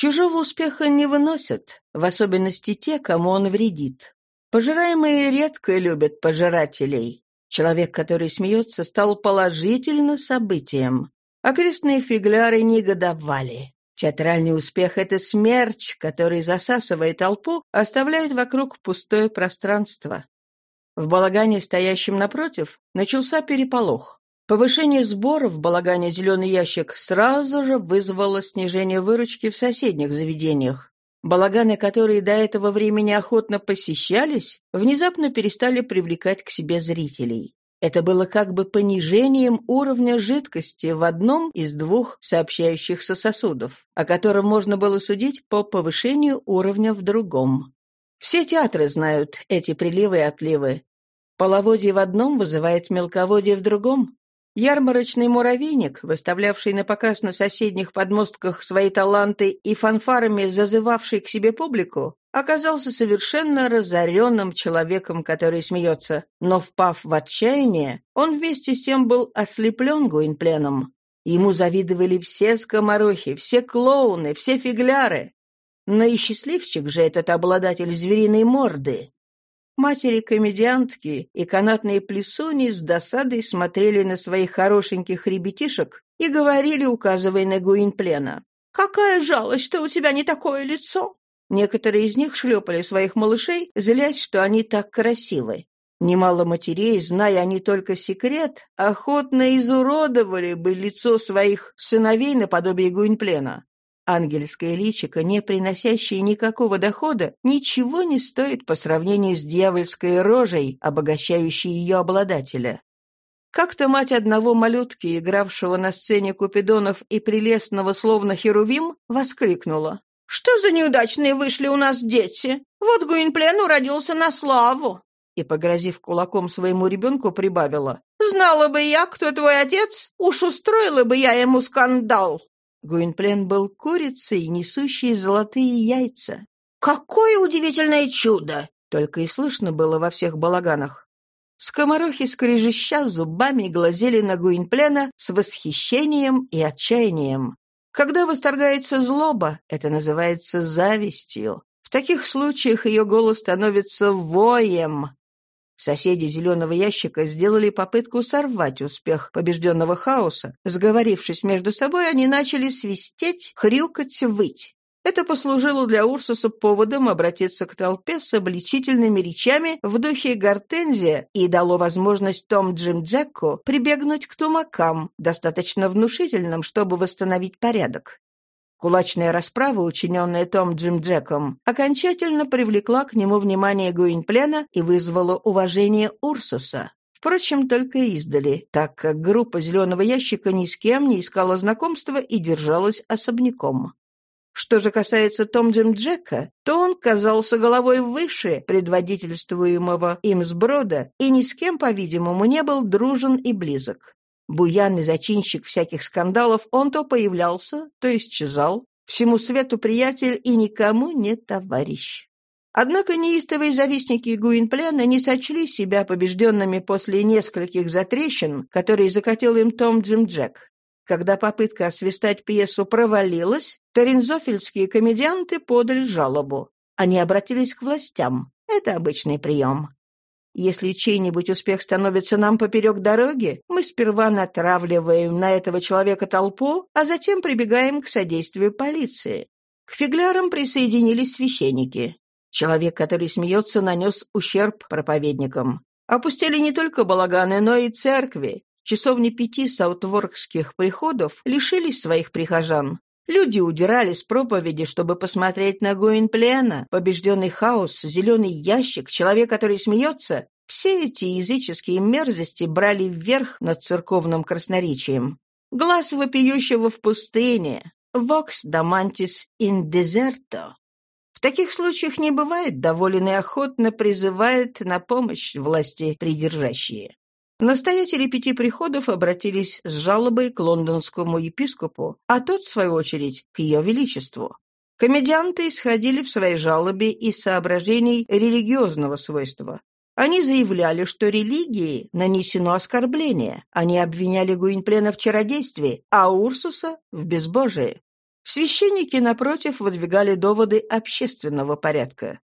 Чужого успеха не выносят, в особенности те, кому он вредит. Пожираемые редко любят пожирателей. Человек, который смеется, стал положительно событием. Окрестные фигляры негодовали. Театральный успех — это смерч, который, засасывая толпу, оставляет вокруг пустое пространство. В балагане, стоящем напротив, начался переполох. Повышение сборов в балагане «Зеленый ящик» сразу же вызвало снижение выручки в соседних заведениях. Балаганы, которые до этого времени охотно посещались, внезапно перестали привлекать к себе зрителей. Это было как бы понижением уровня жидкости в одном из двух сообщающихся сосудов, о котором можно было судить по повышению уровня в другом. Все театры знают эти приливы и отливы. Половодье в одном вызывает мелководье в другом. Ярмарочный муравейник, выставлявший на показ на соседних подмостках свои таланты и фанфарами зазывавший к себе публику, оказался совершенно разоренным человеком, который смеется, но, впав в отчаяние, он вместе с тем был ослеплен Гуинпленом. Ему завидовали все скоморохи, все клоуны, все фигляры. Но и счастливчик же этот обладатель звериной морды. Матери-комедиантки и канатные плесуни с досадой смотрели на своих хорошеньких ребятишек и говорили, указывая на Гуинплена. «Какая жалость, что у тебя не такое лицо!» Некоторые из них шлепали своих малышей, злясь, что они так красивы. Немало матерей, зная они только секрет, охотно изуродовали бы лицо своих сыновей наподобие Гуинплена. Ангельское личико, не приносящее никакого дохода, ничего не стоит по сравнению с дьявольской рожей, обогащающей ее обладателя. Как-то мать одного малютки, игравшего на сцене Купидонов и прелестного словно Херувим, воскликнула. «Что за неудачные вышли у нас дети? Вот Гуинплен уродился на славу!» И, погрозив кулаком своему ребенку, прибавила. «Знала бы я, кто твой отец, уж устроила бы я ему скандал!» Гуинплен был курицей, несущей золотые яйца. «Какое удивительное чудо!» Только и слышно было во всех балаганах. Скоморохи, скрежеща зубами, глазели на Гуинплена с восхищением и отчаянием. Когда восторгается злоба, это называется завистью. В таких случаях ее голос становится воем. Соседи «Зеленого ящика» сделали попытку сорвать успех побежденного хаоса. Сговорившись между собой, они начали свистеть, хрюкать, выть. Это послужило для Урсуса поводом обратиться к толпе с обличительными речами в духе гортензия и дало возможность Том Джим Джеку прибегнуть к тумакам, достаточно внушительным, чтобы восстановить порядок. Кулачная расправа, учиненная Том Джим Джеком, окончательно привлекла к нему внимание Гуинплена и вызвала уважение Урсуса. Впрочем, только издали, так как группа «Зеленого ящика» ни с кем не искала знакомства и держалась особняком. Что же касается Том Джим Джека, то он казался головой выше предводительствуемого им сброда и ни с кем, по-видимому, не был дружен и близок. Буянный зачинщик всяких скандалов, он то появлялся, то исчезал. Всему свету приятель и никому не товарищ. Однако неистовые завистники Гуинплена не сочли себя побежденными после нескольких затрещин, которые закатил им Том Джим Джек. Когда попытка освистать пьесу провалилась, торинзофельские комедианты подали жалобу. Они обратились к властям. Это обычный прием. Если чей-нибудь успех становится нам поперек дороги, мы сперва натравливаем на этого человека толпу, а затем прибегаем к содействию полиции. К фиглярам присоединились священники. Человек, который смеется, нанес ущерб проповедникам. Опустили не только балаганы, но и церкви. Часовни пяти саутворкских приходов лишились своих прихожан. Люди удирали с проповеди, чтобы посмотреть на Гуинплена, побежденный хаос, зеленый ящик, человек, который смеется. Все эти языческие мерзости брали вверх над церковным красноречием. Глаз вопиющего в пустыне. Vox damantis in deserto. В таких случаях не бывает доволен и охотно призывает на помощь власти придержащие. Настоятели пяти приходов обратились с жалобой к лондонскому епископу, а тот, в свою очередь, к ее величеству. Комедианты исходили в своей жалобе из соображений религиозного свойства. Они заявляли, что религии нанесено оскорбление. Они обвиняли Гуинплена в чародействе, а Урсуса — в безбожии. Священники, напротив, выдвигали доводы общественного порядка.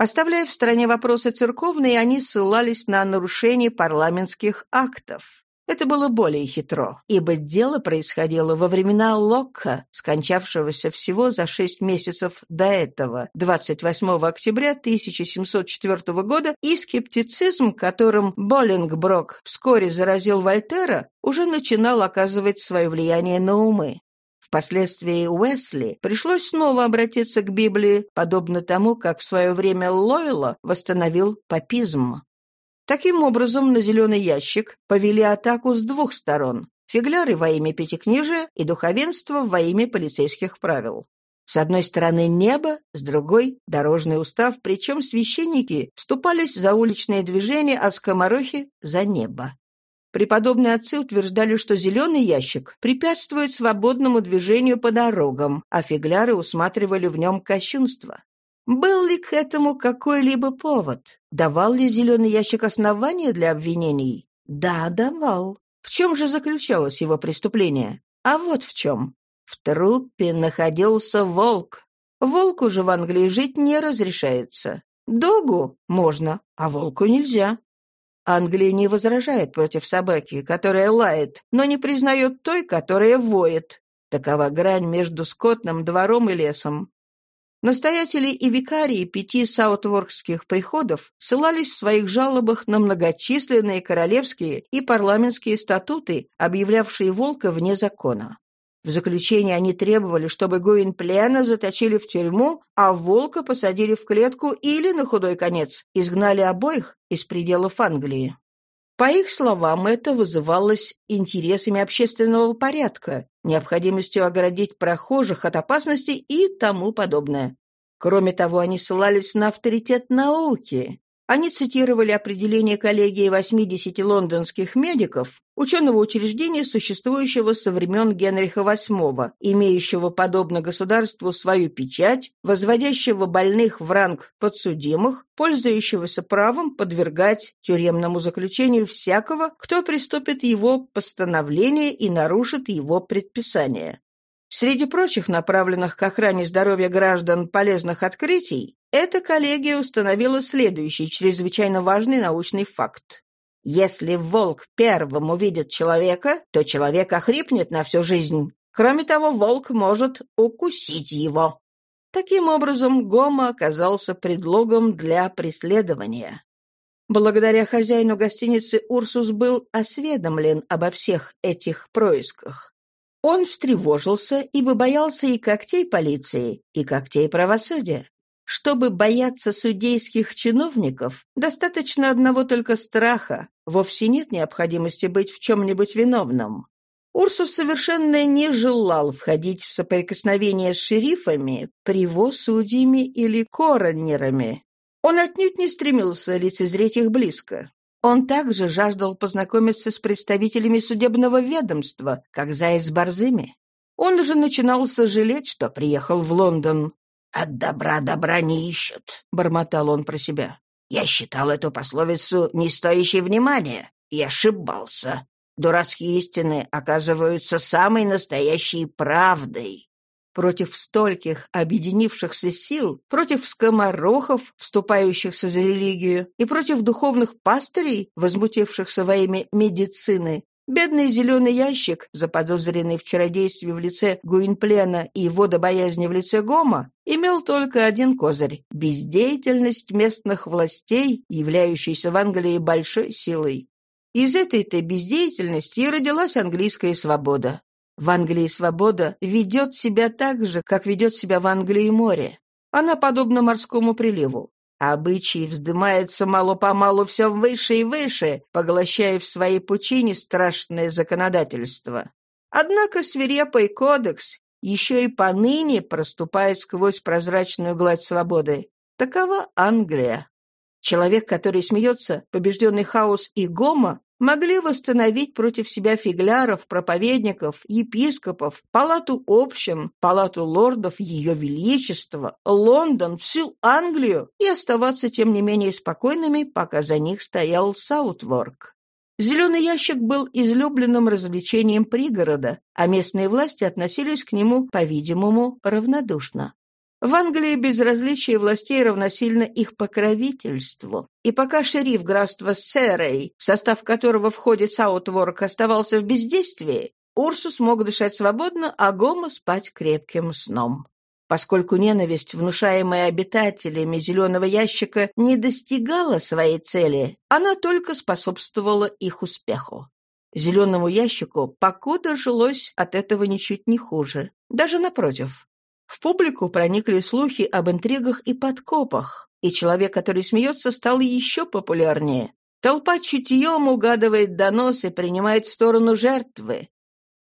Оставляя в стороне вопросы церковные, они ссылались на нарушение парламентских актов. Это было более хитро, ибо дело происходило во времена Локка, скончавшегося всего за шесть месяцев до этого, 28 октября 1704 года, и скептицизм, которым Боллингброк вскоре заразил Вольтера, уже начинал оказывать свое влияние на умы. Впоследствии Уэсли пришлось снова обратиться к Библии, подобно тому, как в свое время Лойла восстановил папизм. Таким образом, на зеленый ящик повели атаку с двух сторон – фигляры во имя пятикнижия и духовенство во имя полицейских правил. С одной стороны небо, с другой – дорожный устав, причем священники вступались за уличное движение, а скоморохи – за небо. Преподобные отцы утверждали, что зеленый ящик препятствует свободному движению по дорогам, а фигляры усматривали в нем кощунство. Был ли к этому какой-либо повод? Давал ли зеленый ящик основания для обвинений? Да, давал. В чем же заключалось его преступление? А вот в чем. В трупе находился волк. Волку же в Англии жить не разрешается. Догу можно, а волку нельзя. Англия не возражает против собаки, которая лает, но не признает той, которая воет. Такова грань между скотным двором и лесом. Настоятели и викарии пяти саутворкских приходов ссылались в своих жалобах на многочисленные королевские и парламентские статуты, объявлявшие волка вне закона. В заключение они требовали, чтобы Гуинплена заточили в тюрьму, а волка посадили в клетку или, на худой конец, изгнали обоих из пределов Англии. По их словам, это вызывалось интересами общественного порядка, необходимостью оградить прохожих от опасности и тому подобное. Кроме того, они ссылались на авторитет науки. Они цитировали определение коллегии 80 лондонских медиков, ученого учреждения, существующего со времен Генриха VIII, имеющего, подобно государству, свою печать, возводящего больных в ранг подсудимых, пользующегося правом подвергать тюремному заключению всякого, кто приступит его постановление и нарушит его предписание. Среди прочих направленных к охране здоровья граждан полезных открытий, эта коллегия установила следующий чрезвычайно важный научный факт. Если волк первым увидит человека, то человек охрипнет на всю жизнь. Кроме того, волк может укусить его. Таким образом, Гома оказался предлогом для преследования. Благодаря хозяину гостиницы Урсус был осведомлен обо всех этих происках. Он встревожился, ибо боялся и когтей полиции, и когтей правосудия. Чтобы бояться судейских чиновников, достаточно одного только страха, вовсе нет необходимости быть в чем-нибудь виновным. Урсус совершенно не желал входить в соприкосновение с шерифами, привозсудьями или коронерами. Он отнюдь не стремился лицезреть их близко. Он также жаждал познакомиться с представителями судебного ведомства, как заяц с борзыми. Он уже начинал сожалеть, что приехал в Лондон. «От добра добра не ищут», — бормотал он про себя. «Я считал эту пословицу не стоящей внимания и ошибался. Дурацкие истины оказываются самой настоящей правдой против стольких объединившихся сил, против скоморохов, вступающихся за религию, и против духовных пастырей, возмутившихся во имя медицины, Бедный зеленый ящик, заподозренный в чародействе в лице Гуинплена и водобоязни в лице Гома, имел только один козырь – бездеятельность местных властей, являющейся в Англии большой силой. Из этой-то бездеятельности и родилась английская свобода. В Англии свобода ведет себя так же, как ведет себя в Англии море. Она подобна морскому приливу. Обычай вздымается мало-помалу все выше и выше, поглощая в своей пучине страшное законодательство. Однако свирепый кодекс еще и поныне проступает сквозь прозрачную гладь свободы. Такова Англия. Человек, который смеется, побежденный хаос и гома, могли восстановить против себя фигляров, проповедников, епископов, палату общин, палату лордов Ее Величества, Лондон, всю Англию и оставаться, тем не менее, спокойными, пока за них стоял Саутворк. Зеленый ящик был излюбленным развлечением пригорода, а местные власти относились к нему, по-видимому, равнодушно. В Англии безразличие властей равносильно их покровительству. И пока шериф графства Серей, в состав которого входит Саутворк, оставался в бездействии, Урсус мог дышать свободно, а Гома спать крепким сном. Поскольку ненависть, внушаемая обитателями зеленого ящика, не достигала своей цели, она только способствовала их успеху. Зеленому ящику покуда жилось от этого ничуть не хуже. Даже напротив. В публику проникли слухи об интригах и подкопах, и человек, который смеется, стал еще популярнее. Толпа чутьем угадывает донос и принимает сторону жертвы.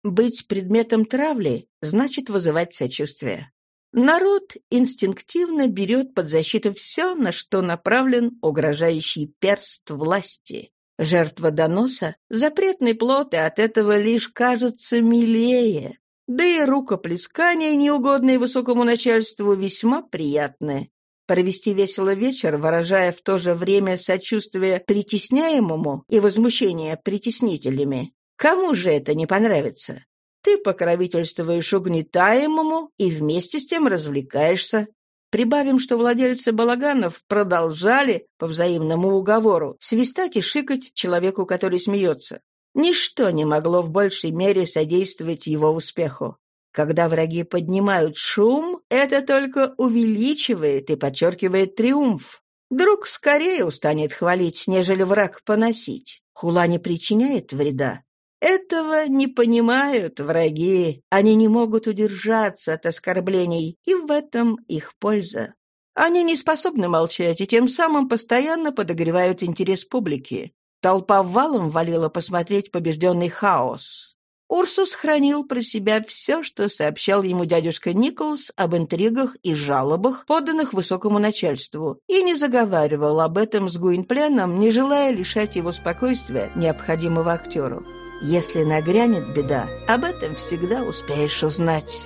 Быть предметом травли значит вызывать сочувствие. Народ инстинктивно берет под защиту все, на что направлен угрожающий перст власти. Жертва доноса — запретный плод, и от этого лишь кажется милее. Да и рукоплескания, неугодные высокому начальству, весьма приятны. Провести весело вечер, выражая в то же время сочувствие притесняемому и возмущение притеснителями. Кому же это не понравится? Ты покровительствуешь угнетаемому и вместе с тем развлекаешься. Прибавим, что владельцы балаганов продолжали, по взаимному уговору, свистать и шикать человеку, который смеется. Ничто не могло в большей мере содействовать его успеху. Когда враги поднимают шум, это только увеличивает и подчеркивает триумф. Друг скорее устанет хвалить, нежели враг поносить. Хула не причиняет вреда, этого не понимают враги. Они не могут удержаться от оскорблений, и в этом их польза. Они не способны молчать и тем самым постоянно подогревают интерес публики. Толпа валом валила посмотреть побежденный хаос. Урсус хранил про себя все, что сообщал ему дядюшка Николс об интригах и жалобах, поданных высокому начальству, и не заговаривал об этом с Гуинпленом, не желая лишать его спокойствия, необходимого актеру. Если нагрянет беда, об этом всегда успеешь узнать.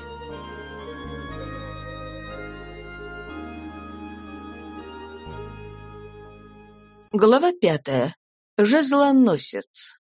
Глава пятая. Жезлоносец.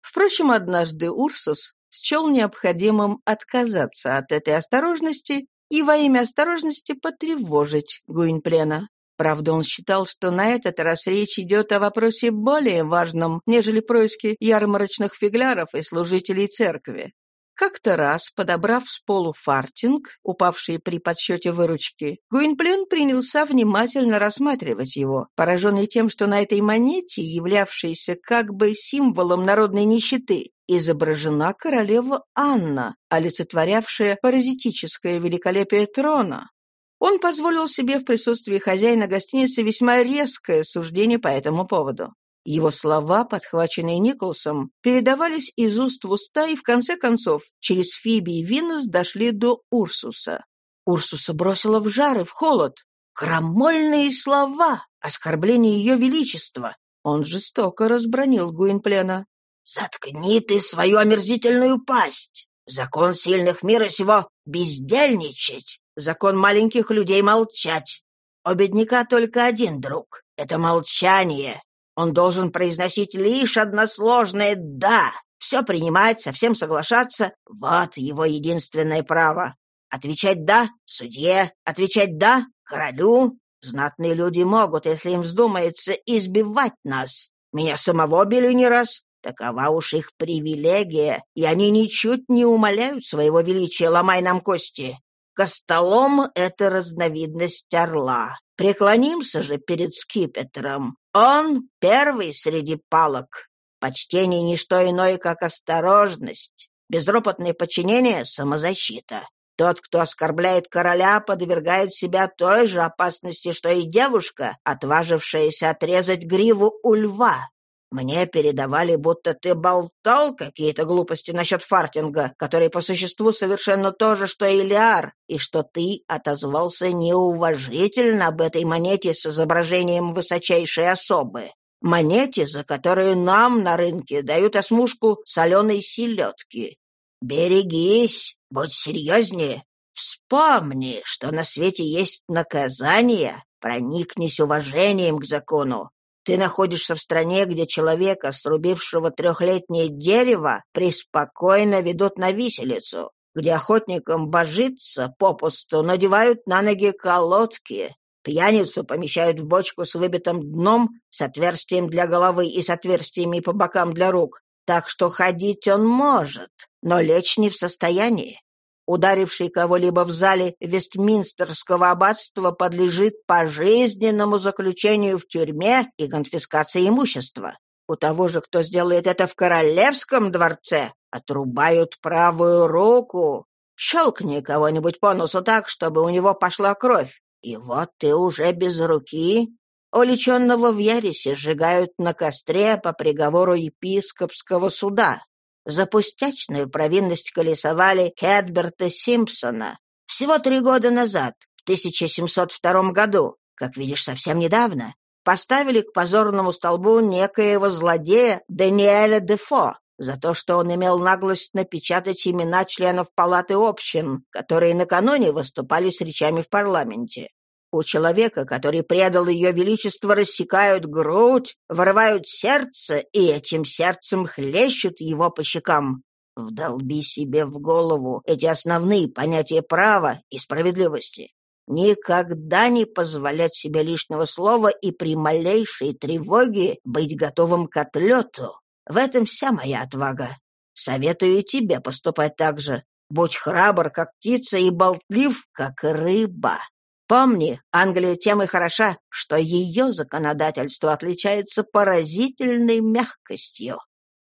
Впрочем, однажды Урсус счел необходимым отказаться от этой осторожности и во имя осторожности потревожить Гуинплена. Правда, он считал, что на этот раз речь идет о вопросе более важном, нежели происки ярмарочных фигляров и служителей церкви. Как-то раз, подобрав с полу фартинг, упавший при подсчете выручки, Гуинплен принялся внимательно рассматривать его, пораженный тем, что на этой монете, являвшейся как бы символом народной нищеты, изображена королева Анна, олицетворявшая паразитическое великолепие трона. Он позволил себе в присутствии хозяина гостиницы весьма резкое суждение по этому поводу. Его слова, подхваченные Николсом, передавались из уст в уста и, в конце концов, через Фиби и Винос дошли до Урсуса. Урсуса бросила в жар и в холод. Крамольные слова, оскорбление ее величества. Он жестоко разбронил Гуинплена. «Заткни ты свою омерзительную пасть! Закон сильных мира сего — бездельничать! Закон маленьких людей — молчать. У бедняка только один друг — это молчание. Он должен произносить лишь односложное «да», все принимать, совсем соглашаться — вот его единственное право. Отвечать «да» судье, отвечать «да» королю. Знатные люди могут, если им вздумается, избивать нас. Меня самого били не раз. Такова уж их привилегия, и они ничуть не умоляют своего величия, ломай нам кости. Костолом — это разновидность орла. Преклонимся же перед скипетром. Он первый среди палок. Почтение — ничто иное, как осторожность. Безропотное подчинение — самозащита. Тот, кто оскорбляет короля, подвергает себя той же опасности, что и девушка, отважившаяся отрезать гриву у льва. Мне передавали, будто ты болтал какие-то глупости насчет фартинга, который по существу совершенно то же, что и Лиар, и что ты отозвался неуважительно об этой монете с изображением высочайшей особы. Монете, за которую нам на рынке дают осмушку соленой селедки. Берегись, будь серьезнее. Вспомни, что на свете есть наказание, проникнись уважением к закону. Ты находишься в стране, где человека, срубившего трехлетнее дерево, преспокойно ведут на виселицу, где охотникам божиться попусту надевают на ноги колодки, пьяницу помещают в бочку с выбитым дном, с отверстием для головы и с отверстиями по бокам для рук, так что ходить он может, но лечь не в состоянии. Ударивший кого-либо в зале Вестминстерского аббатства подлежит пожизненному заключению в тюрьме и конфискации имущества. У того же, кто сделает это в королевском дворце, отрубают правую руку. Щелкни кого-нибудь по носу так, чтобы у него пошла кровь. И вот ты уже без руки. Уличенного в яресе сжигают на костре по приговору епископского суда. За пустячную провинность колесовали Кэтберта Симпсона всего три года назад, в 1702 году, как видишь, совсем недавно, поставили к позорному столбу некоего злодея Даниэля Дефо за то, что он имел наглость напечатать имена членов палаты общин, которые накануне выступали с речами в парламенте. У человека, который предал ее величество, рассекают грудь, вырывают сердце и этим сердцем хлещут его по щекам. Вдолби себе в голову эти основные понятия права и справедливости. Никогда не позволять себе лишнего слова и при малейшей тревоге быть готовым к отлету. В этом вся моя отвага. Советую тебе поступать так же. Будь храбр, как птица, и болтлив, как рыба. Помни, Англия тем и хороша, что ее законодательство отличается поразительной мягкостью.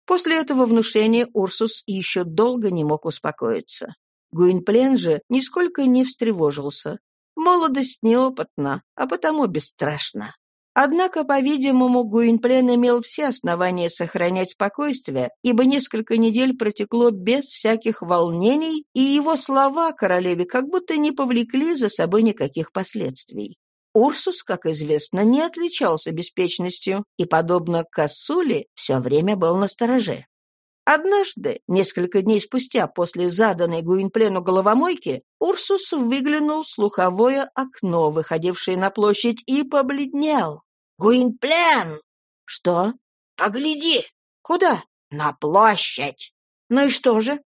После этого внушения Урсус еще долго не мог успокоиться. Гуинплен же нисколько не встревожился. Молодость неопытна, а потому бесстрашна. Однако, по-видимому, Гуинплен имел все основания сохранять спокойствие, ибо несколько недель протекло без всяких волнений, и его слова королеве как будто не повлекли за собой никаких последствий. Урсус, как известно, не отличался беспечностью и, подобно Кассуле, все время был на стороже. Однажды, несколько дней спустя после заданной Гуинплену головомойки, Урсус выглянул в слуховое окно, выходившее на площадь, и побледнел. «Гуинплен!» «Что?» «Погляди!» «Куда?» «На площадь!» «Ну и что же?»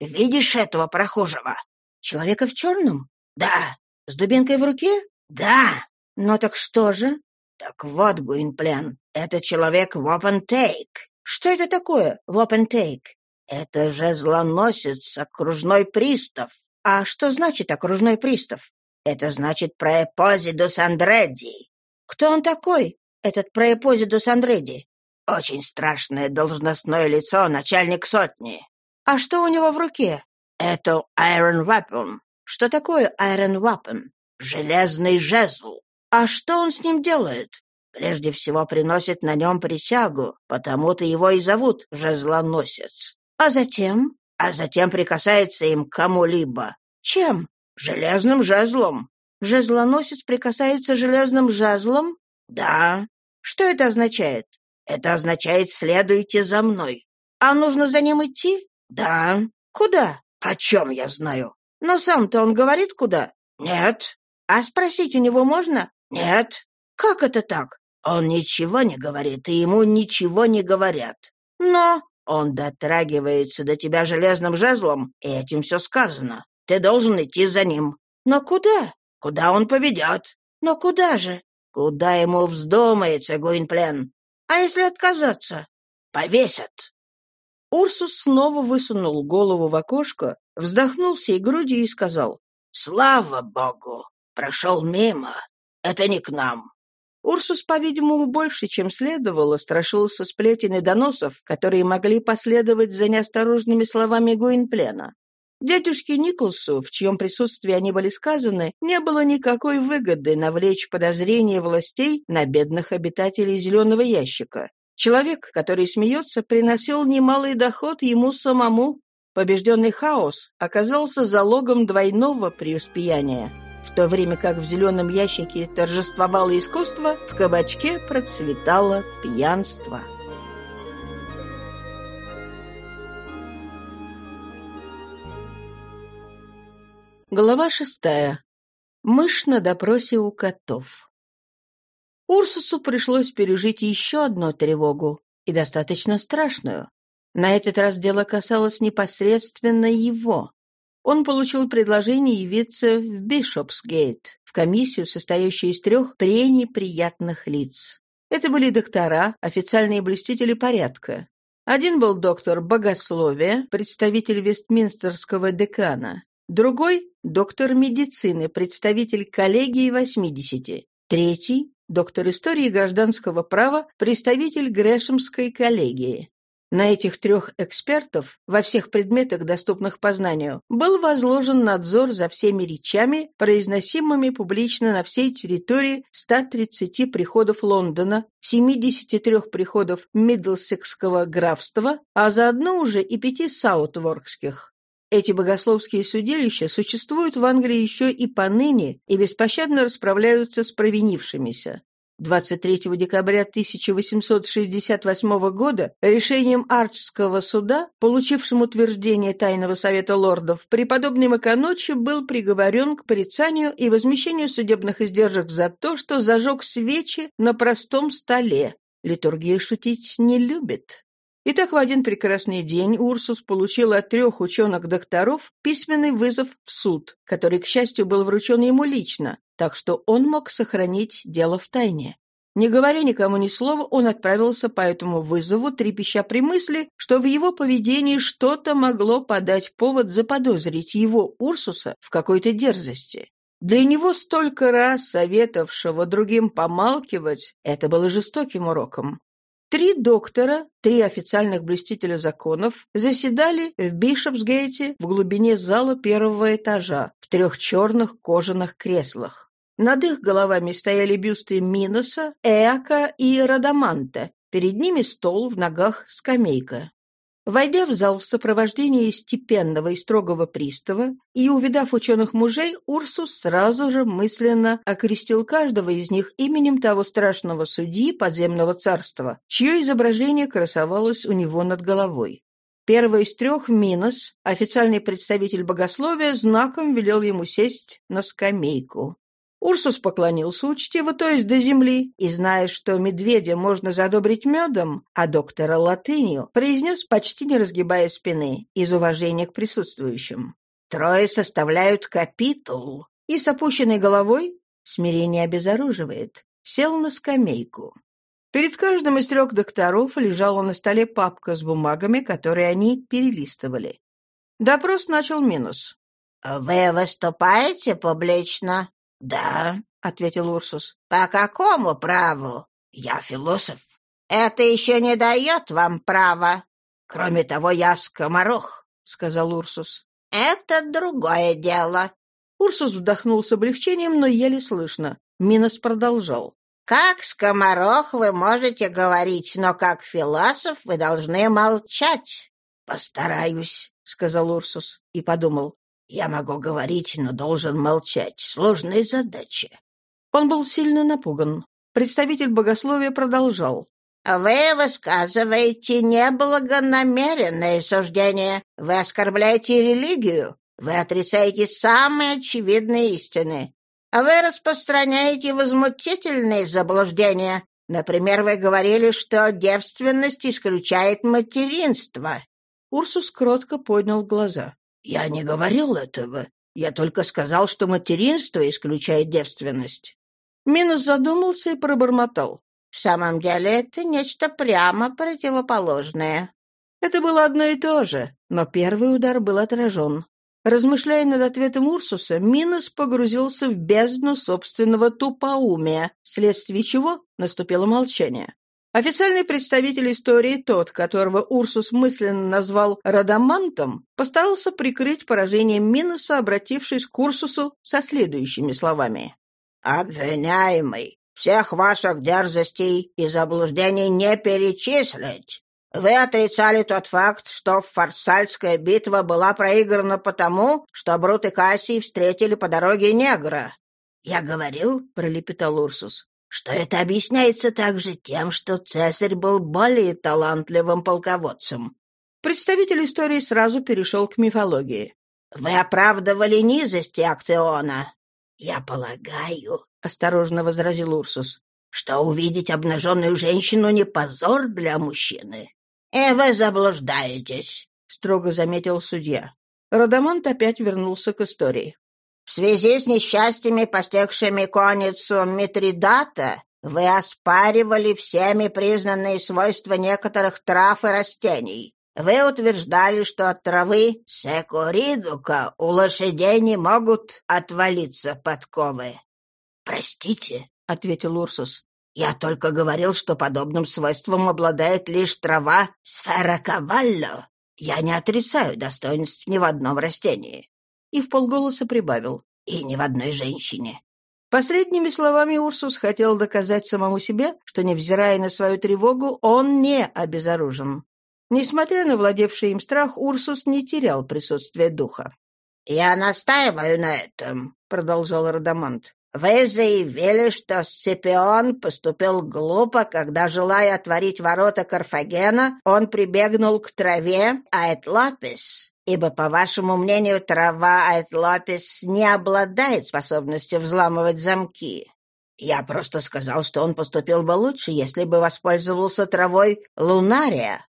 «Видишь этого прохожего?» «Человека в черном?» «Да». «С дубинкой в руке?» «Да». «Ну так что же?» «Так вот, Гуинплен, это человек Вопентейк. Что это такое, вопентейк? Это же злоносец, окружной пристав. А что значит окружной пристав? Это значит проэпозидус Андреди. Кто он такой, этот проэпозидус Андреди? Очень страшное должностное лицо, начальник сотни. А что у него в руке? Это Iron Weapon. Что такое Iron Weapon? Железный жезл. А что он с ним делает? Прежде всего приносит на нем присягу, потому-то его и зовут жезлоносец. А затем? А затем прикасается им к кому-либо. Чем? Железным жезлом. Жезлоносец прикасается железным жезлом? Да. Что это означает? Это означает «следуйте за мной». А нужно за ним идти? Да. Куда? О чем я знаю? Но сам-то он говорит куда? Нет. А спросить у него можно? Нет. Как это так? Он ничего не говорит, и ему ничего не говорят. Но он дотрагивается до тебя железным жезлом, и этим все сказано. Ты должен идти за ним. Но куда? Куда он поведет? Но куда же? Куда ему вздумается, Гуинплен? А если отказаться? Повесят. Урсус снова высунул голову в окошко, вздохнул всей грудью и сказал, «Слава Богу! Прошел мимо. Это не к нам. Урсус, по-видимому, больше, чем следовало, страшился сплетен и доносов, которые могли последовать за неосторожными словами Гуинплена. Дядюшке Николсу, в чьем присутствии они были сказаны, не было никакой выгоды навлечь подозрения властей на бедных обитателей зеленого ящика. Человек, который смеется, приносил немалый доход ему самому. Побежденный хаос оказался залогом двойного преуспеяния то время как в зеленом ящике торжествовало искусство, в кабачке процветало пьянство. Глава шестая. Мышь на допросе у котов. Урсусу пришлось пережить еще одну тревогу, и достаточно страшную. На этот раз дело касалось непосредственно его. Он получил предложение явиться в Бишопсгейт, в комиссию, состоящую из трех пренеприятных лиц. Это были доктора, официальные блюстители порядка. Один был доктор богословия, представитель Вестминстерского декана. Другой – доктор медицины, представитель коллегии 80. Третий – доктор истории гражданского права, представитель Грэшемской коллегии. На этих трех экспертов во всех предметах, доступных познанию, был возложен надзор за всеми речами, произносимыми публично на всей территории 130 приходов Лондона, 73 приходов Мидлсекского графства, а заодно уже и пяти саутворкских. Эти богословские судилища существуют в Англии еще и поныне и беспощадно расправляются с провинившимися. 23 декабря 1868 года решением Арчского суда, получившим утверждение Тайного совета лордов, преподобный Маканочи был приговорен к порицанию и возмещению судебных издержек за то, что зажег свечи на простом столе. Литургия шутить не любит. Итак, в один прекрасный день Урсус получил от трех ученых-докторов письменный вызов в суд, который, к счастью, был вручен ему лично, так что он мог сохранить дело в тайне. Не говоря никому ни слова, он отправился по этому вызову, трепеща при мысли, что в его поведении что-то могло подать повод заподозрить его, Урсуса, в какой-то дерзости. Для него столько раз советовавшего другим помалкивать, это было жестоким уроком. Три доктора, три официальных блюстителя законов заседали в Бишопсгейте в глубине зала первого этажа в трех черных кожаных креслах. Над их головами стояли бюсты Миноса, Эака и Радаманта. Перед ними стол, в ногах скамейка. Войдя в зал в сопровождении степенного и строгого пристава и увидав ученых мужей, Урсус сразу же мысленно окрестил каждого из них именем того страшного судьи подземного царства, чье изображение красовалось у него над головой. Первый из трех, Минос, официальный представитель богословия, знаком велел ему сесть на скамейку. Урсус поклонился учтиво, то есть до земли, и, зная, что медведя можно задобрить медом, а доктора латынью, произнес, почти не разгибая спины, из уважения к присутствующим. «Трое составляют капитул». И с опущенной головой смирение обезоруживает. Сел на скамейку. Перед каждым из трех докторов лежала на столе папка с бумагами, которые они перелистывали. Допрос начал минус. «Вы выступаете публично?» «Да», — ответил Урсус. «По какому праву?» «Я философ». «Это еще не дает вам права». «Кроме того, я скоморох», — сказал Урсус. «Это другое дело». Урсус вдохнул с облегчением, но еле слышно. Минос продолжал. «Как скоморох вы можете говорить, но как философ вы должны молчать». «Постараюсь», — сказал Урсус и подумал. Я могу говорить, но должен молчать. Сложная задача. Он был сильно напуган. Представитель богословия продолжал. «Вы высказываете неблагонамеренные суждения. Вы оскорбляете религию. Вы отрицаете самые очевидные истины. Вы распространяете возмутительные заблуждения. Например, вы говорили, что девственность исключает материнство». Урсус кротко поднял глаза. «Я не говорил этого. Я только сказал, что материнство исключает девственность». Минус задумался и пробормотал. «В самом деле это нечто прямо противоположное». Это было одно и то же, но первый удар был отражен. Размышляя над ответом Урсуса, Минос погрузился в бездну собственного тупоумия, вследствие чего наступило молчание. Официальный представитель истории, тот, которого Урсус мысленно назвал Радамантом, постарался прикрыть поражение Миноса, обратившись к Урсусу со следующими словами. «Обвиняемый, всех ваших дерзостей и заблуждений не перечислить. Вы отрицали тот факт, что Фарсальская битва была проиграна потому, что Брут и Кассий встретили по дороге негра. «Я говорил», — пролепетал Урсус, что это объясняется также тем, что Цесарь был более талантливым полководцем. Представитель истории сразу перешел к мифологии. «Вы оправдывали низости Актеона?» «Я полагаю», — осторожно возразил Урсус, что увидеть обнаженную женщину не позор для мужчины. И вы заблуждаетесь, — строго заметил судья. Радамонт опять вернулся к истории. В связи с несчастьями, постигшими конницу Митридата, вы оспаривали всеми признанные свойства некоторых трав и растений. Вы утверждали, что от травы секуридука у лошадей не могут отвалиться подковы. «Простите», — ответил Урсус, — «я только говорил, что подобным свойством обладает лишь трава сферокавалло. Я не отрицаю достоинств ни в одном растении». И в полголоса прибавил. «И ни в одной женщине. Последними словами Урсус хотел доказать самому себе, что, невзирая на свою тревогу, он не обезоружен. Несмотря на владевший им страх, Урсус не терял присутствия духа. «Я настаиваю на этом», — продолжал Радамонт. «Вы заявили, что Сципион поступил глупо, когда, желая отворить ворота Карфагена, он прибегнул к траве Айтлапис, ибо, по вашему мнению, трава Айтлапис не обладает способностью взламывать замки. Я просто сказал, что он поступил бы лучше, если бы воспользовался травой Лунария.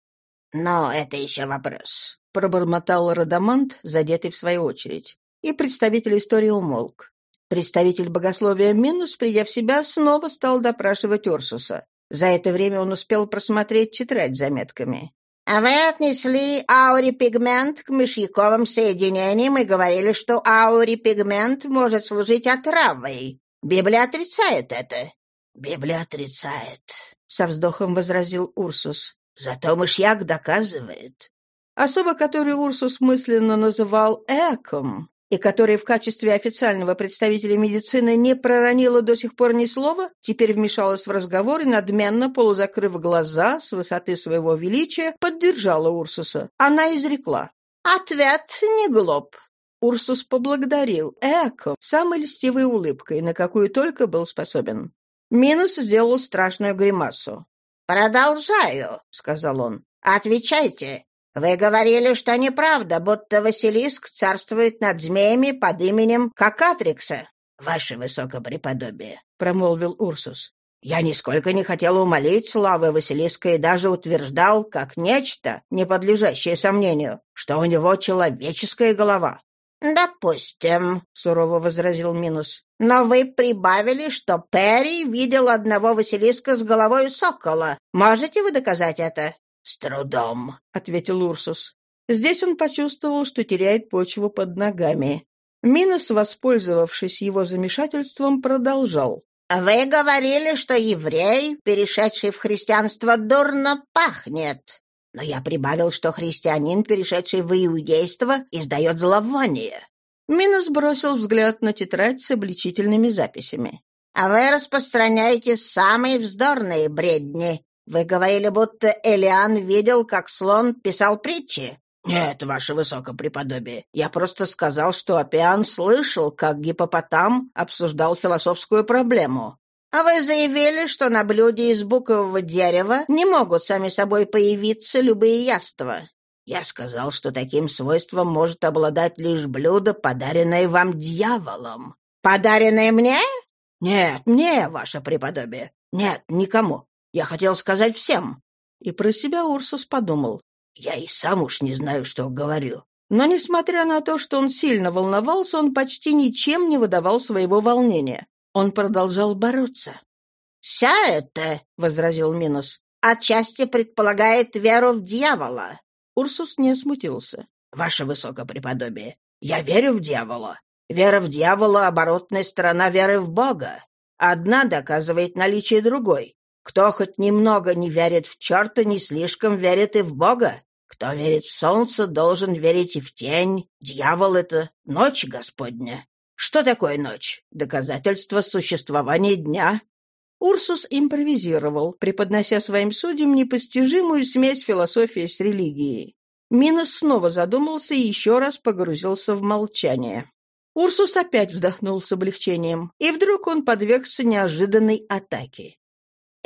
Но это еще вопрос. Пробормотал Радамант, задетый в свою очередь. И представитель истории умолк. Представитель богословия Минус, придя в себя, снова стал допрашивать Урсуса. За это время он успел просмотреть тетрадь с заметками. А вы отнесли аурипигмент к мышьяковым соединениям и говорили, что аурипигмент может служить отравой. Библия отрицает это. Библия отрицает, — со вздохом возразил Урсус. Зато мышьяк доказывает. Особа, которую Урсус мысленно называл «эком», и которая в качестве официального представителя медицины не проронила до сих пор ни слова, теперь вмешалась в разговор и, надменно полузакрыв глаза с высоты своего величия, поддержала Урсуса. Она изрекла. «Ответ не глуп». Урсус поблагодарил Эко самой льстивой улыбкой, на какую только был способен. Минус сделал страшную гримасу. «Продолжаю», — сказал он. «Отвечайте. Вы говорили, что неправда, будто Василиск царствует над змеями под именем Кокатрикса. Ваше высокопреподобие, — промолвил Урсус. Я нисколько не хотел умолить славы Василиска и даже утверждал, как нечто, не подлежащее сомнению, что у него человеческая голова. «Допустим», — сурово возразил Минус. «Но вы прибавили, что Перри видел одного Василиска с головой сокола. Можете вы доказать это?» «С трудом», — ответил Урсус. Здесь он почувствовал, что теряет почву под ногами. Минос, воспользовавшись его замешательством, продолжал. «Вы говорили, что еврей, перешедший в христианство, дурно пахнет. Но я прибавил, что христианин, перешедший в иудейство, издает зловоние». Минос бросил взгляд на тетрадь с обличительными записями. «А вы распространяете самые вздорные бредни. Вы говорили, будто Элиан видел, как слон писал притчи. Нет, ваше высокопреподобие, я просто сказал, что Апиан слышал, как гипопотам обсуждал философскую проблему. А вы заявили, что на блюде из букового дерева не могут сами собой появиться любые яства. Я сказал, что таким свойством может обладать лишь блюдо, подаренное вам дьяволом. Подаренное мне? Нет, мне, ваше преподобие. Нет, никому. Я хотел сказать всем». И про себя Урсус подумал. «Я и сам уж не знаю, что говорю». Но, несмотря на то, что он сильно волновался, он почти ничем не выдавал своего волнения. Он продолжал бороться. «Вся это, — возразил Минус, — отчасти предполагает веру в дьявола». Урсус не смутился. «Ваше высокопреподобие, я верю в дьявола. Вера в дьявола — оборотная сторона веры в Бога. Одна доказывает наличие другой. Кто хоть немного не верит в черта, не слишком верит и в Бога. Кто верит в солнце, должен верить и в тень. Дьявол — это ночь Господня. Что такое ночь? Доказательство существования дня. Урсус импровизировал, преподнося своим судьям непостижимую смесь философии с религией. Минос снова задумался и еще раз погрузился в молчание. Урсус опять вздохнул с облегчением, и вдруг он подвергся неожиданной атаке.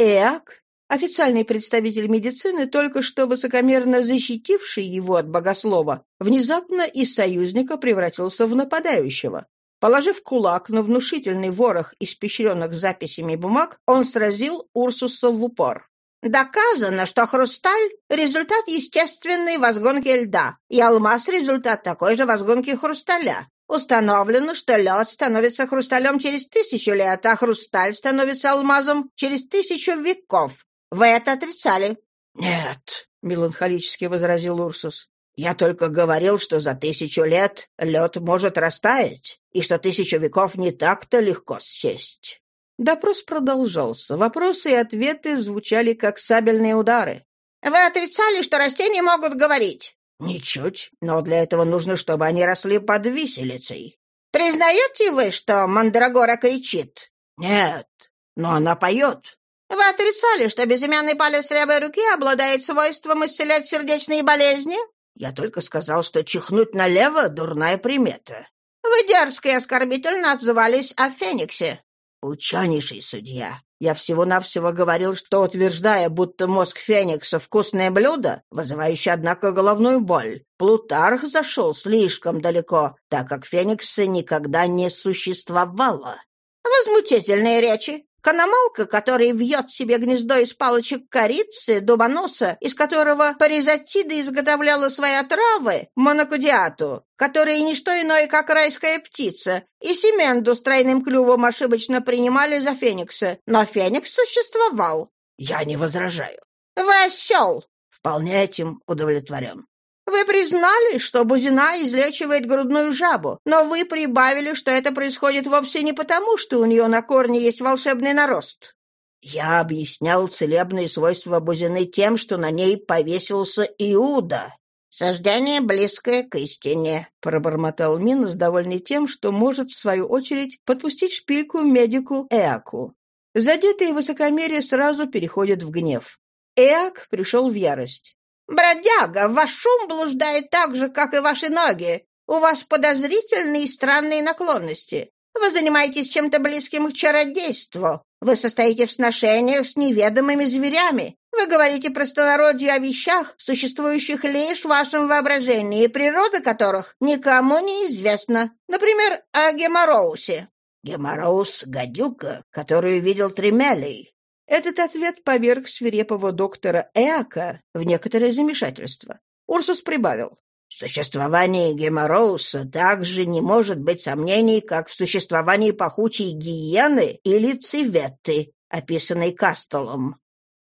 Эак, официальный представитель медицины, только что высокомерно защитивший его от богослова, внезапно из союзника превратился в нападающего. Положив кулак на внушительный ворох испещренных записями бумаг, он сразил Урсуса в упор. Доказано, что хрусталь — результат естественной возгонки льда, и алмаз — результат такой же возгонки хрусталя. Установлено, что лед становится хрусталем через тысячу лет, а хрусталь становится алмазом через тысячу веков. Вы это отрицали? — Нет, — меланхолически возразил Урсус. — Я только говорил, что за тысячу лет лед может растаять, и что тысячу веков не так-то легко счесть. Допрос продолжался. Вопросы и ответы звучали как сабельные удары. «Вы отрицали, что растения могут говорить?» «Ничуть, но для этого нужно, чтобы они росли под виселицей». «Признаете вы, что Мандрагора кричит?» «Нет, но она поет». «Вы отрицали, что безымянный палец левой руки обладает свойством исцелять сердечные болезни?» «Я только сказал, что чихнуть налево — дурная примета». «Вы дерзко и оскорбительно отзывались о Фениксе». «Ученейший судья, я всего-навсего говорил, что, утверждая, будто мозг Феникса — вкусное блюдо, вызывающее, однако, головную боль, Плутарх зашел слишком далеко, так как Феникса никогда не существовало». «Возмутительные речи. Канамалка, который вьет себе гнездо из палочек корицы, дубоноса, из которого паризатида изготовляла свои отравы, монокудиату, которые не что иное, как райская птица, и семенду с тройным клювом ошибочно принимали за феникса. Но феникс существовал. Я не возражаю. Вы осел. Вполне этим удовлетворен. Вы признали, что бузина излечивает грудную жабу, но вы прибавили, что это происходит вовсе не потому, что у нее на корне есть волшебный нарост. Я объяснял целебные свойства бузины тем, что на ней повесился Иуда. «Суждение близкое к истине», — пробормотал Минус, довольный тем, что может, в свою очередь, подпустить шпильку медику Эаку. Задетые высокомерие сразу переходит в гнев. Эак пришел в ярость. «Бродяга, ваш шум блуждает так же, как и ваши ноги. У вас подозрительные и странные наклонности. Вы занимаетесь чем-то близким к чародейству. Вы состоите в сношениях с неведомыми зверями. Вы говорите простонародье о вещах, существующих лишь в вашем воображении, природа которых никому не известна. Например, о Гемороусе». «Гемороус — гадюка, которую видел Тремелий», этот ответ поверг свирепого доктора Эака в некоторое замешательство. Урсус прибавил. В существовании геморроуса также не может быть сомнений, как в существовании пахучей гиены или цветты, описанной Кастелом.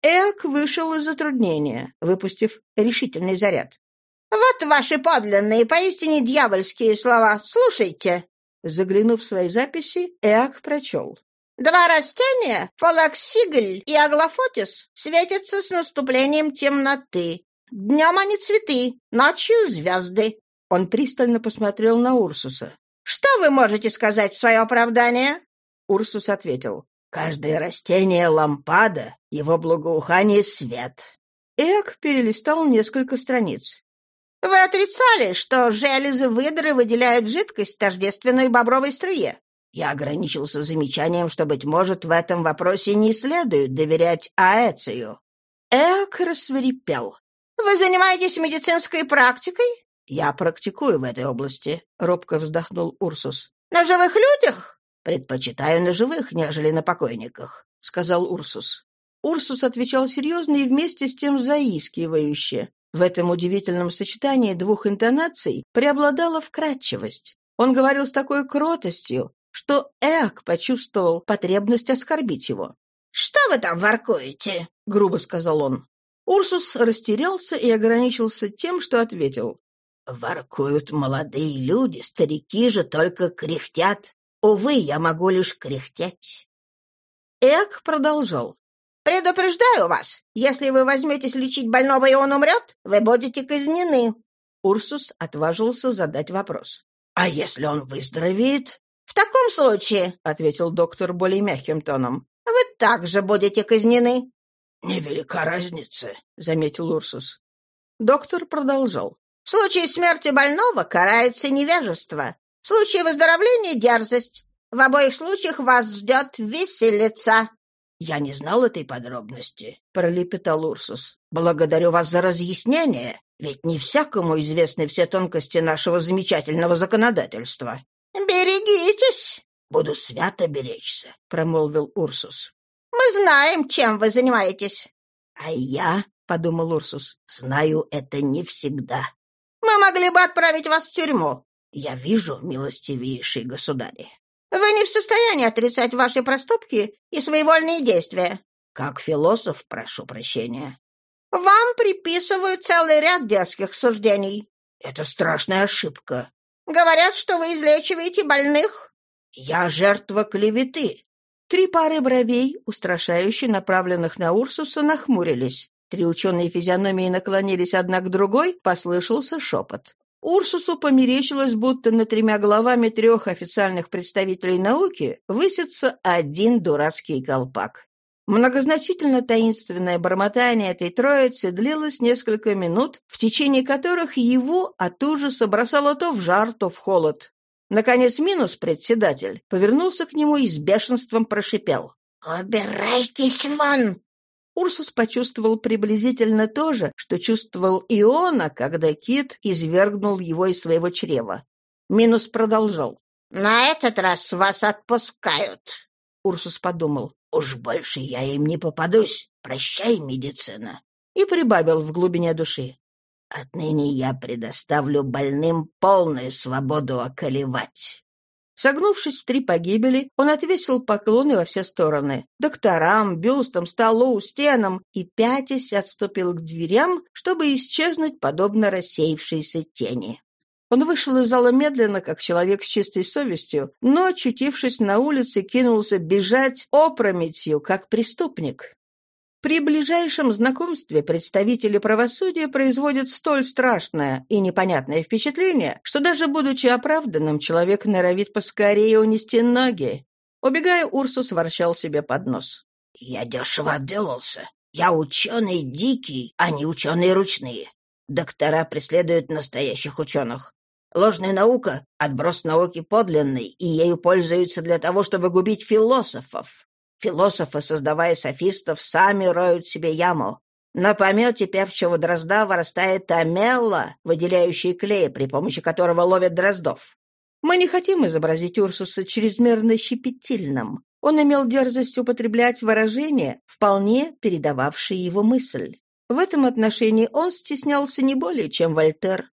Эак вышел из затруднения, выпустив решительный заряд. «Вот ваши подлинные, поистине дьявольские слова. Слушайте!» Заглянув в свои записи, Эак прочел. Два растения, фалаксигль и аглофотис, светятся с наступлением темноты. Днем они цветы, ночью звезды. Он пристально посмотрел на Урсуса. «Что вы можете сказать в свое оправдание?» Урсус ответил. «Каждое растение — лампада, его благоухание — свет». Эк перелистал несколько страниц. «Вы отрицали, что железы выдры выделяют жидкость, тождественную бобровой струе. Я ограничился замечанием, что, быть может, в этом вопросе не следует доверять Аэцию. Эк рассверепел. «Вы занимаетесь медицинской практикой?» «Я практикую в этой области», — робко вздохнул Урсус. «На живых людях?» «Предпочитаю на живых, нежели на покойниках», — сказал Урсус. Урсус отвечал серьезно и вместе с тем заискивающе. В этом удивительном сочетании двух интонаций преобладала вкрадчивость. Он говорил с такой кротостью, что Эк почувствовал потребность оскорбить его. «Что вы там воркуете?» — грубо сказал он. Урсус растерялся и ограничился тем, что ответил. «Воркуют молодые люди, старики же только кряхтят. Увы, я могу лишь кряхтеть». Эк продолжал. «Предупреждаю вас, если вы возьметесь лечить больного, и он умрет, вы будете казнены». Урсус отважился задать вопрос. «А если он выздоровеет?» «В таком случае», — ответил доктор более мягким тоном, — «вы также будете казнены». «Невелика разница», — заметил Урсус. Доктор продолжал. «В случае смерти больного карается невежество. В случае выздоровления — дерзость. В обоих случаях вас ждет виселица». «Я не знал этой подробности», — пролепетал Урсус. «Благодарю вас за разъяснение, ведь не всякому известны все тонкости нашего замечательного законодательства». «Берегитесь!» «Буду свято беречься», — промолвил Урсус. «Мы знаем, чем вы занимаетесь». «А я», — подумал Урсус, — «знаю это не всегда». «Мы могли бы отправить вас в тюрьму». «Я вижу, милостивейший государь». «Вы не в состоянии отрицать ваши проступки и своевольные действия». «Как философ, прошу прощения». «Вам приписывают целый ряд дерзких суждений». «Это страшная ошибка». «Говорят, что вы излечиваете больных». «Я жертва клеветы». Три пары бровей, устрашающе направленных на Урсуса, нахмурились. Три ученые физиономии наклонились одна к другой, послышался шепот. Урсусу померещилось, будто над тремя головами трех официальных представителей науки высится один дурацкий колпак. Многозначительно таинственное бормотание этой троицы длилось несколько минут, в течение которых его от ужаса бросало то в жар, то в холод. Наконец минус председатель повернулся к нему и с бешенством прошипел. «Убирайтесь вон!» Урсус почувствовал приблизительно то же, что чувствовал Иона, когда кит извергнул его из своего чрева. Минус продолжал. «На этот раз вас отпускают!» Урсус подумал. «Уж больше я им не попадусь. Прощай, медицина!» И прибавил в глубине души. Отныне я предоставлю больным полную свободу околевать. Согнувшись в три погибели, он отвесил поклоны во все стороны. Докторам, бюстам, столу, стенам и, пятясь, отступил к дверям, чтобы исчезнуть, подобно рассеявшейся тени. Он вышел из зала медленно, как человек с чистой совестью, но, очутившись на улице, кинулся бежать опрометью, как преступник. При ближайшем знакомстве представители правосудия производят столь страшное и непонятное впечатление, что даже будучи оправданным, человек норовит поскорее унести ноги. Убегая, Урсус ворчал себе под нос. «Я дешево отделался. Я ученый дикий, а не ученые ручные. Доктора преследуют настоящих ученых. Ложная наука — отброс науки подлинной, и ею пользуются для того, чтобы губить философов. Философы, создавая софистов, сами роют себе яму. На помете певчего дрозда вырастает амелла, выделяющая клей, при помощи которого ловят дроздов. Мы не хотим изобразить Урсуса чрезмерно щепетильным. Он имел дерзость употреблять выражения, вполне передававшие его мысль. В этом отношении он стеснялся не более, чем Вольтер.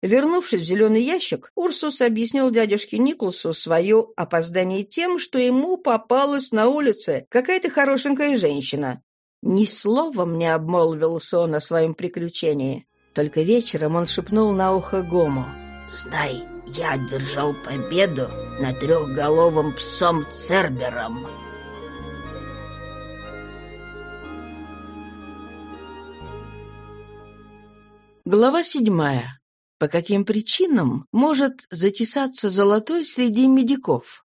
Вернувшись в зеленый ящик, Урсус объяснил дядюшке Николсу свое опоздание тем, что ему попалась на улице какая-то хорошенькая женщина. Ни словом не обмолвился он о своем приключении. Только вечером он шепнул на ухо Гому. «Знай, я одержал победу над трехголовым псом Цербером». Глава седьмая по каким причинам может затесаться золотой среди медиков?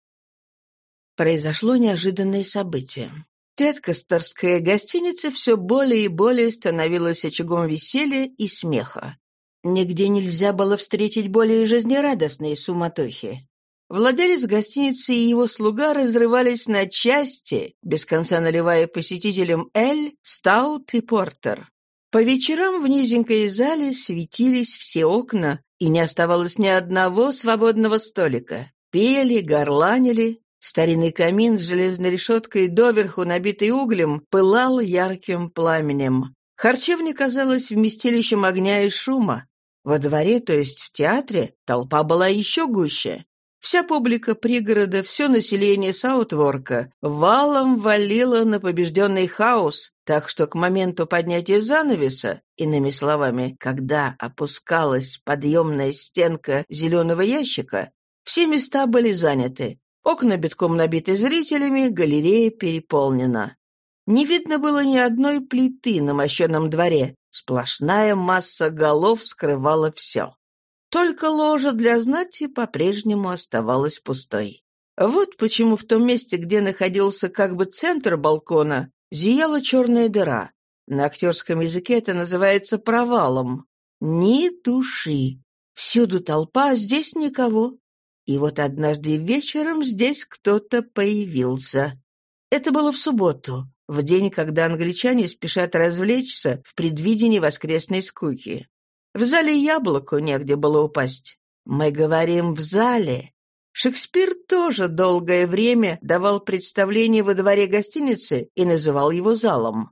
Произошло неожиданное событие. Теткастерская гостиница все более и более становилась очагом веселья и смеха. Нигде нельзя было встретить более жизнерадостные суматохи. Владелец гостиницы и его слуга разрывались на части, без конца наливая посетителям эль, стаут и портер. По вечерам в низенькой зале светились все окна, и не оставалось ни одного свободного столика. Пели, горланили. Старинный камин с железной решеткой, доверху набитый углем, пылал ярким пламенем. Харчевня казалась вместилищем огня и шума. Во дворе, то есть в театре, толпа была еще гуще. Вся публика пригорода, все население Саутворка валом валило на побежденный хаос, так что к моменту поднятия занавеса, иными словами, когда опускалась подъемная стенка зеленого ящика, все места были заняты. Окна битком набиты зрителями, галерея переполнена. Не видно было ни одной плиты на мощенном дворе. Сплошная масса голов скрывала все. Только ложа для знати по-прежнему оставалась пустой. Вот почему в том месте, где находился как бы центр балкона, зияла черная дыра. На актерском языке это называется провалом. Ни души. Всюду толпа, а здесь никого. И вот однажды вечером здесь кто-то появился. Это было в субботу, в день, когда англичане спешат развлечься в предвидении воскресной скуки. В зале яблоку негде было упасть. Мы говорим «в зале». Шекспир тоже долгое время давал представление во дворе гостиницы и называл его залом.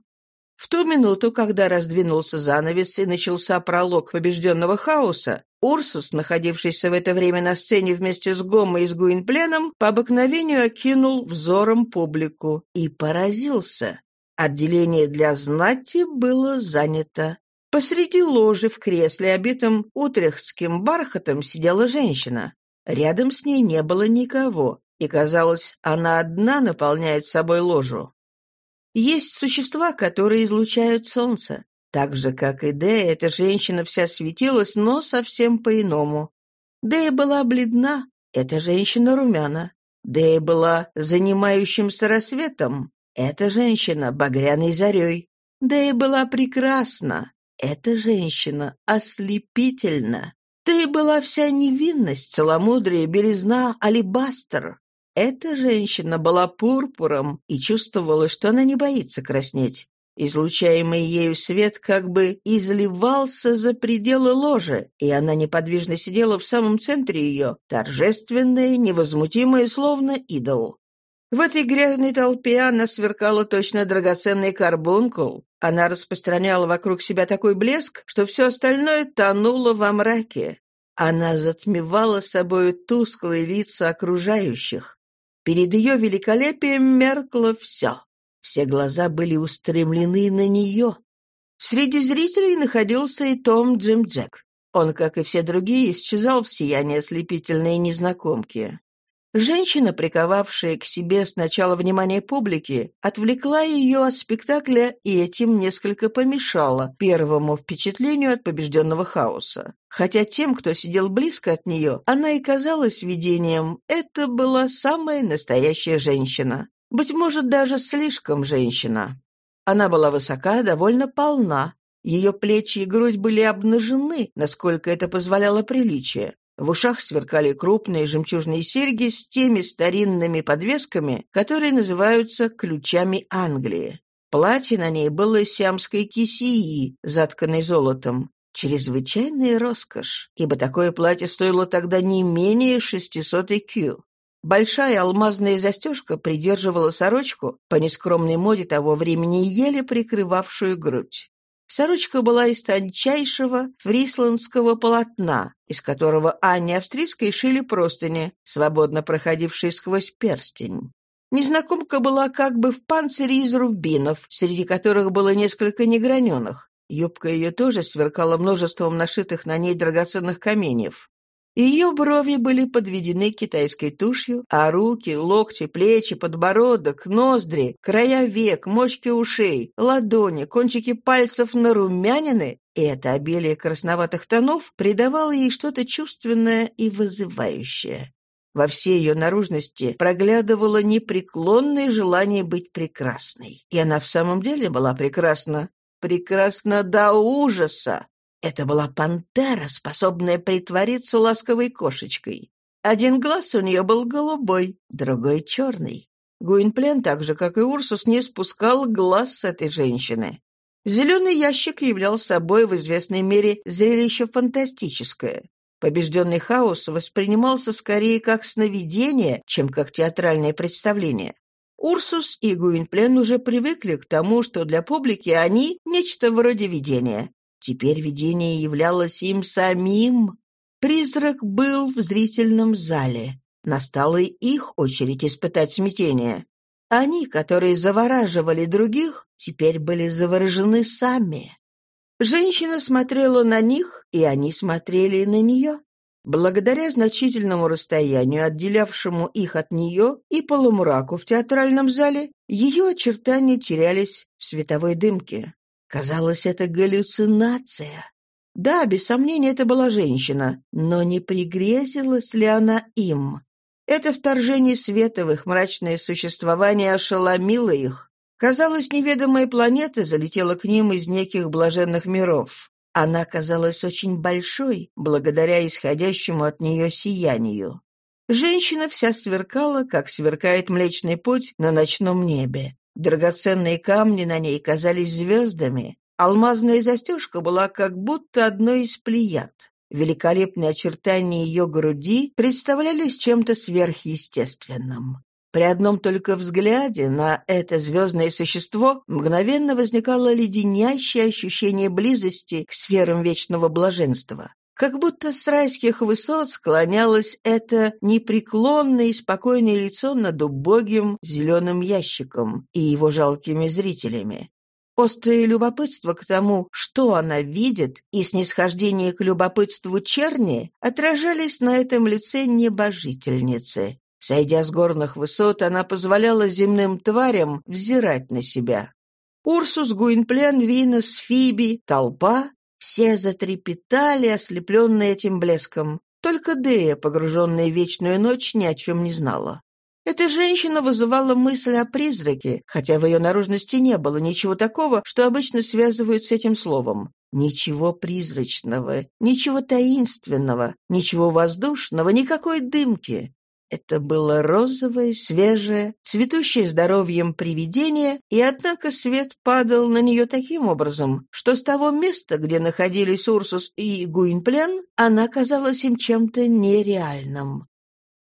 В ту минуту, когда раздвинулся занавес и начался пролог побежденного хаоса, Урсус, находившийся в это время на сцене вместе с Гомой и с Гуинпленом, по обыкновению окинул взором публику и поразился. Отделение для знати было занято. Посреди ложи в кресле, обитом утрехтским бархатом, сидела женщина. Рядом с ней не было никого, и, казалось, она одна наполняет собой ложу. Есть существа, которые излучают солнце. Так же, как и Дея, эта женщина вся светилась, но совсем по-иному. Дея была бледна, эта женщина румяна. Дея была занимающимся рассветом, эта женщина багряной зарей. Дея была прекрасна, эта женщина ослепительна. Ты была вся невинность, целомудрие, белизна, алебастр. Эта женщина была пурпуром и чувствовала, что она не боится краснеть. Излучаемый ею свет как бы изливался за пределы ложи, и она неподвижно сидела в самом центре ее, торжественная, невозмутимая, словно идол. В этой грязной толпе она сверкала точно драгоценный карбункул. Она распространяла вокруг себя такой блеск, что все остальное тонуло во мраке. Она затмевала собою тусклые лица окружающих. Перед ее великолепием меркло все. Все глаза были устремлены на нее. Среди зрителей находился и Том Джим Джек. Он, как и все другие, исчезал в сиянии ослепительной незнакомки. Женщина, приковавшая к себе сначала внимание публики, отвлекла ее от спектакля и этим несколько помешала первому впечатлению от побежденного хаоса. Хотя тем, кто сидел близко от нее, она и казалась видением, это была самая настоящая женщина. Быть может, даже слишком женщина. Она была высока, довольно полна. Ее плечи и грудь были обнажены, насколько это позволяло приличие. В ушах сверкали крупные жемчужные серьги с теми старинными подвесками, которые называются ключами Англии. Платье на ней было сиамской кисии, затканной золотом. Чрезвычайная роскошь, ибо такое платье стоило тогда не менее 600 кью. Большая алмазная застежка придерживала сорочку, по нескромной моде того времени еле прикрывавшую грудь. Сорочка была из тончайшего фрисландского полотна, из которого Анне Австрийской шили простыни, свободно проходившие сквозь перстень. Незнакомка была как бы в панцире из рубинов, среди которых было несколько неграненых. Юбка ее тоже сверкала множеством нашитых на ней драгоценных каменьев. Ее брови были подведены китайской тушью, а руки, локти, плечи, подбородок, ноздри, края век, мочки ушей, ладони, кончики пальцев нарумянины, и это обилие красноватых тонов придавало ей что-то чувственное и вызывающее. Во всей ее наружности проглядывало непреклонное желание быть прекрасной. И она в самом деле была прекрасна. Прекрасна до ужаса. Это была пантера, способная притвориться ласковой кошечкой. Один глаз у нее был голубой, другой — черный. Гуинплен, так же, как и Урсус, не спускал глаз с этой женщины. Зеленый ящик являл собой в известной мере зрелище фантастическое. Побежденный хаос воспринимался скорее как сновидение, чем как театральное представление. Урсус и Гуинплен уже привыкли к тому, что для публики они — нечто вроде видения. Теперь видение являлось им самим. Призрак был в зрительном зале. Настала и их очередь испытать смятение. Они, которые завораживали других, теперь были заворожены сами. Женщина смотрела на них, и они смотрели на нее. Благодаря значительному расстоянию, отделявшему их от нее, и полумраку в театральном зале, ее очертания терялись в световой дымке. Казалось, это галлюцинация. Да, без сомнения, это была женщина, но не пригрезилась ли она им? Это вторжение света в их мрачное существование ошеломило их. Казалось, неведомая планета залетела к ним из неких блаженных миров. Она казалась очень большой, благодаря исходящему от нее сиянию. Женщина вся сверкала, как сверкает Млечный Путь на ночном небе. Драгоценные камни на ней казались звездами. Алмазная застежка была как будто одной из плеяд. великолепные очертания ее груди представлялись чем-то сверхъестественным. При одном только взгляде на это звездное существо мгновенно возникало леденящее ощущение близости к сферам вечного блаженства. Как будто с райских высот склонялось это непреклонное и спокойное лицо над убогим зеленым ящиком и его жалкими зрителями. Острое любопытство к тому, что она видит, и снисхождение к любопытству черни отражались на этом лице небожительницы. Сойдя с горных высот, она позволяла земным тварям взирать на себя. Урсус, Гуинплен, Винос, Фиби, толпа — все затрепетали, ослепленные этим блеском. Только Дея, погруженная в вечную ночь, ни о чем не знала. Эта женщина вызывала мысль о призраке, хотя в ее наружности не было ничего такого, что обычно связывают с этим словом. Ничего призрачного, ничего таинственного, ничего воздушного, никакой дымки. Это было розовое, свежее, цветущее здоровьем привидение, и однако свет падал на нее таким образом, что с того места, где находились Урсус и Гуинплен, она казалась им чем-то нереальным.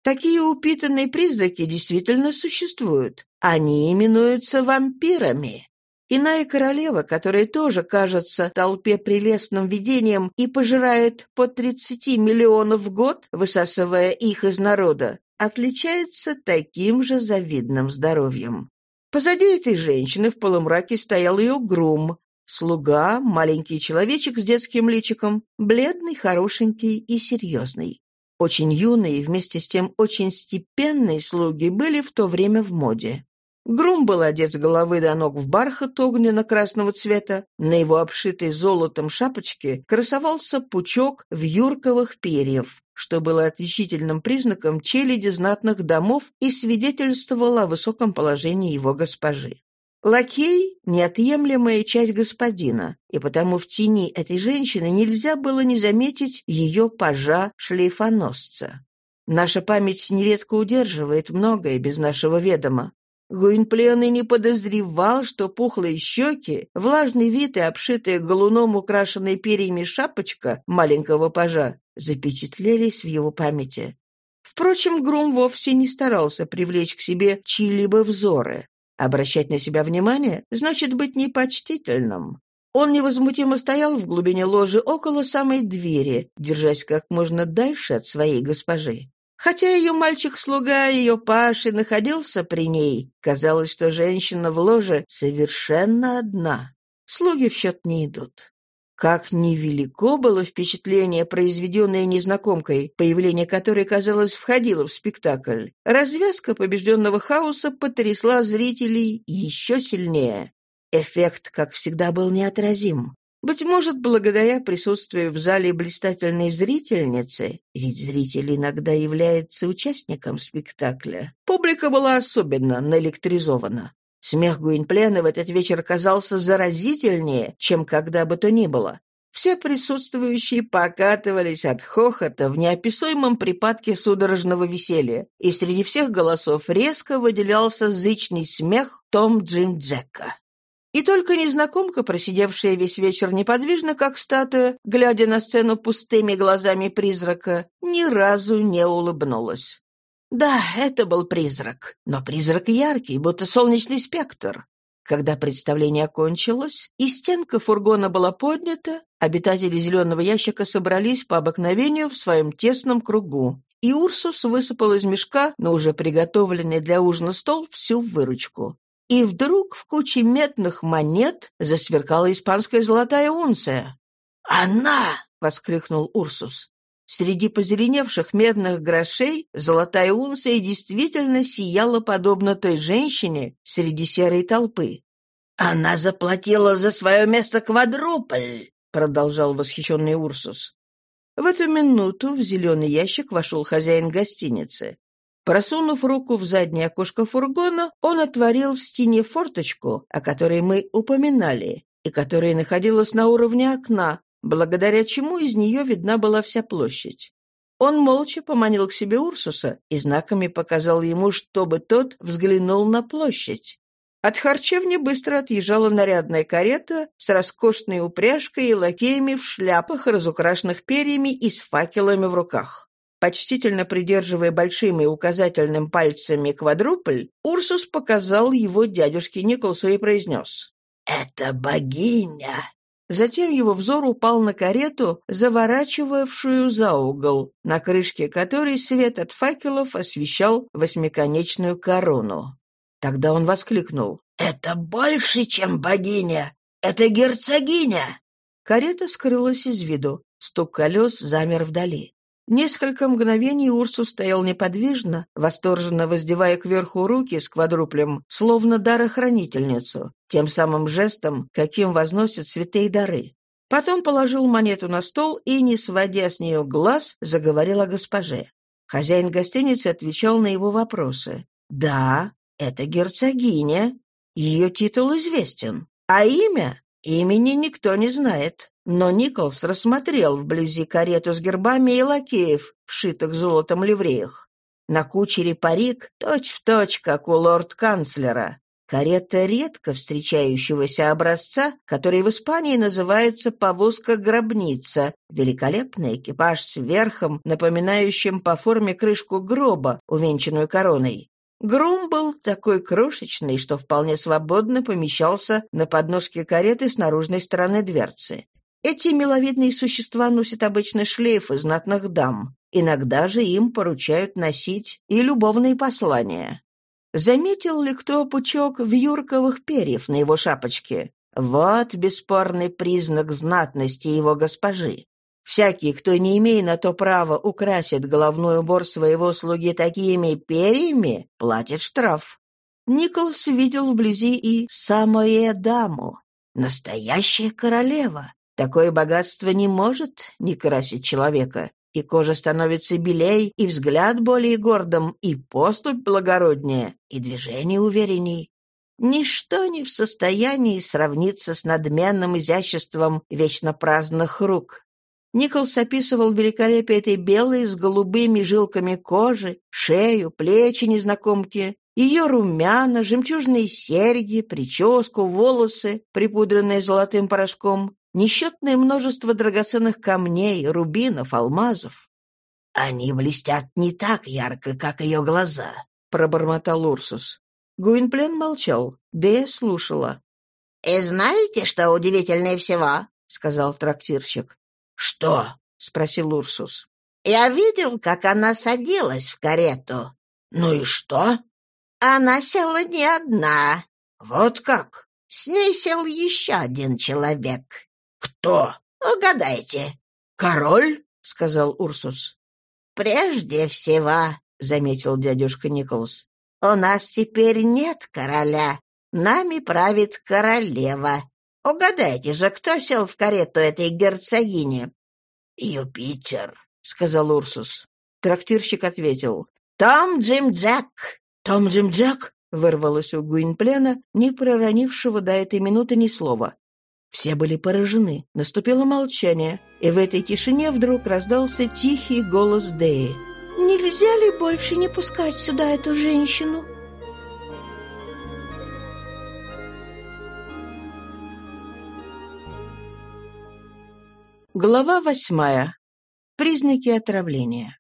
Такие упитанные призраки действительно существуют. Они именуются вампирами. Иная королева, которая тоже кажется толпе прелестным видением и пожирает по 30 миллионов в год, высасывая их из народа, отличается таким же завидным здоровьем. Позади этой женщины в полумраке стоял ее грум, слуга, маленький человечек с детским личиком, бледный, хорошенький и серьезный. Очень юные и вместе с тем очень степенные слуги были в то время в моде. Грум был одет с головы до ног в бархат огненно-красного цвета. На его обшитой золотом шапочке красовался пучок вьюрковых перьев, что было отличительным признаком челяди знатных домов и свидетельствовало о высоком положении его госпожи. Лакей — неотъемлемая часть господина, и потому в тени этой женщины нельзя было не заметить ее пажа шлейфоносца. Наша память нередко удерживает многое без нашего ведома. Гуинплен и не подозревал, что пухлые щеки, влажный вид и обшитая галуном украшенной перьями шапочка маленького пажа запечатлелись в его памяти. Впрочем, Грум вовсе не старался привлечь к себе чьи-либо взоры. Обращать на себя внимание значит быть непочтительным. Он невозмутимо стоял в глубине ложи около самой двери, держась как можно дальше от своей госпожи. Хотя ее мальчик-слуга, ее Паши, находился при ней, казалось, что женщина в ложе совершенно одна. Слуги в счет не идут. Как невелико было впечатление, произведенное незнакомкой, появление которой, казалось, входило в спектакль. Развязка побежденного хаоса потрясла зрителей еще сильнее. Эффект, как всегда, был неотразим. Быть может, благодаря присутствию в зале блистательной зрительницы, ведь зритель иногда является участником спектакля, публика была особенно наэлектризована. Смех Гуинплена в этот вечер казался заразительнее, чем когда бы то ни было. Все присутствующие покатывались от хохота в неописуемом припадке судорожного веселья, и среди всех голосов резко выделялся зычный смех Том Джим Джека. И только незнакомка, просидевшая весь вечер неподвижно, как статуя, глядя на сцену пустыми глазами призрака, ни разу не улыбнулась. Да, это был призрак, но призрак яркий, будто солнечный спектр. Когда представление окончилось, и стенка фургона была поднята, обитатели зеленого ящика собрались по обыкновению в своем тесном кругу, и Урсус высыпал из мешка на уже приготовленный для ужина стол всю выручку. И вдруг в куче медных монет засверкала испанская золотая унция. «Она!» — воскликнул Урсус. Среди позеленевших медных грошей золотая унция действительно сияла подобно той женщине среди серой толпы. «Она заплатила за свое место квадрупль!» — продолжал восхищенный Урсус. В эту минуту в зеленый ящик вошел хозяин гостиницы. Просунув руку в заднее окошко фургона, он отворил в стене форточку, о которой мы упоминали, и которая находилась на уровне окна, благодаря чему из нее видна была вся площадь. Он молча поманил к себе Урсуса и знаками показал ему, чтобы тот взглянул на площадь. От харчевни быстро отъезжала нарядная карета с роскошной упряжкой и лакеями в шляпах, разукрашенных перьями и с факелами в руках. Почтительно придерживая большими и указательным пальцами квадрупль, Урсус показал его дядюшке Николсу и произнес «Это богиня!» Затем его взор упал на карету, заворачивавшую за угол, на крышке которой свет от факелов освещал восьмиконечную корону. Тогда он воскликнул. «Это больше, чем богиня! Это герцогиня!» Карета скрылась из виду. Стук колес замер вдали. Несколько мгновений Урсус стоял неподвижно, восторженно воздевая кверху руки с квадруплем, словно дарохранительницу, тем самым жестом, каким возносят святые дары. Потом положил монету на стол и, не сводя с нее глаз, заговорил о госпоже. Хозяин гостиницы отвечал на его вопросы. «Да, это герцогиня. Ее титул известен. А имя? Имени никто не знает. Но Николс рассмотрел вблизи карету с гербами и лакеев, вшитых золотом ливреях. На кучере парик точь-в-точь, точь, как у лорд-канцлера. Карета редко встречающегося образца, который в Испании называется повозка-гробница, великолепный экипаж с верхом, напоминающим по форме крышку гроба, увенчанную короной. Грум был такой крошечный, что вполне свободно помещался на подножке кареты с наружной стороны дверцы. Эти миловидные существа носят обычно шлейфы знатных дам. Иногда же им поручают носить и любовные послания. Заметил ли кто пучок вьюрковых перьев на его шапочке? Вот бесспорный признак знатности его госпожи. Всякий, кто, не имея на то права, украсит головной убор своего слуги такими перьями, платит штраф. Николс видел вблизи и самое даму. Настоящая королева. Такое богатство не может не красить человека. И кожа становится белей, и взгляд более гордым, и поступь благороднее, и движение уверенней. Ничто не в состоянии сравниться с надменным изяществом вечно праздных рук, Николс описывал великолепие этой белой с голубыми жилками кожи, шею, плечи незнакомки, ее румяна, жемчужные серьги, прическу, волосы, припудренные золотым порошком, несчетное множество драгоценных камней, рубинов, алмазов. «Они блестят не так ярко, как ее глаза», — пробормотал Урсус. Гуинплен молчал, Дея слушала. «И знаете, что удивительнее всего?» — сказал трактирщик. «Что?» — спросил Урсус. «Я видел, как она садилась в карету». «Ну и что?» «Она села не одна». «Вот как?» «С ней сел еще один человек». «Кто?» «Угадайте». «Король?» — сказал Урсус. «Прежде всего», — заметил дядюшка Николс, — «у нас теперь нет короля. Нами правит королева. Угадайте же, кто сел в карету этой герцогини?» «Юпитер», — сказал Урсус. Трактирщик ответил. «Том Джим Джек». «Том Джим Джек?» — вырвалось у Гуинплена, не проронившего до этой минуты ни слова. Все были поражены. Наступило молчание, и в этой тишине вдруг раздался тихий голос Деи. «Нельзя ли больше не пускать сюда эту женщину?» Глава восьмая. Признаки отравления.